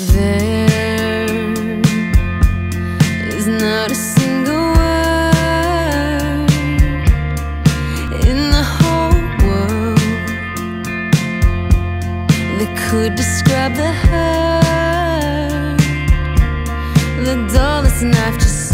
There is not a single word in the whole world that could describe the hurt. The dullest knife just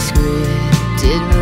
Scripted.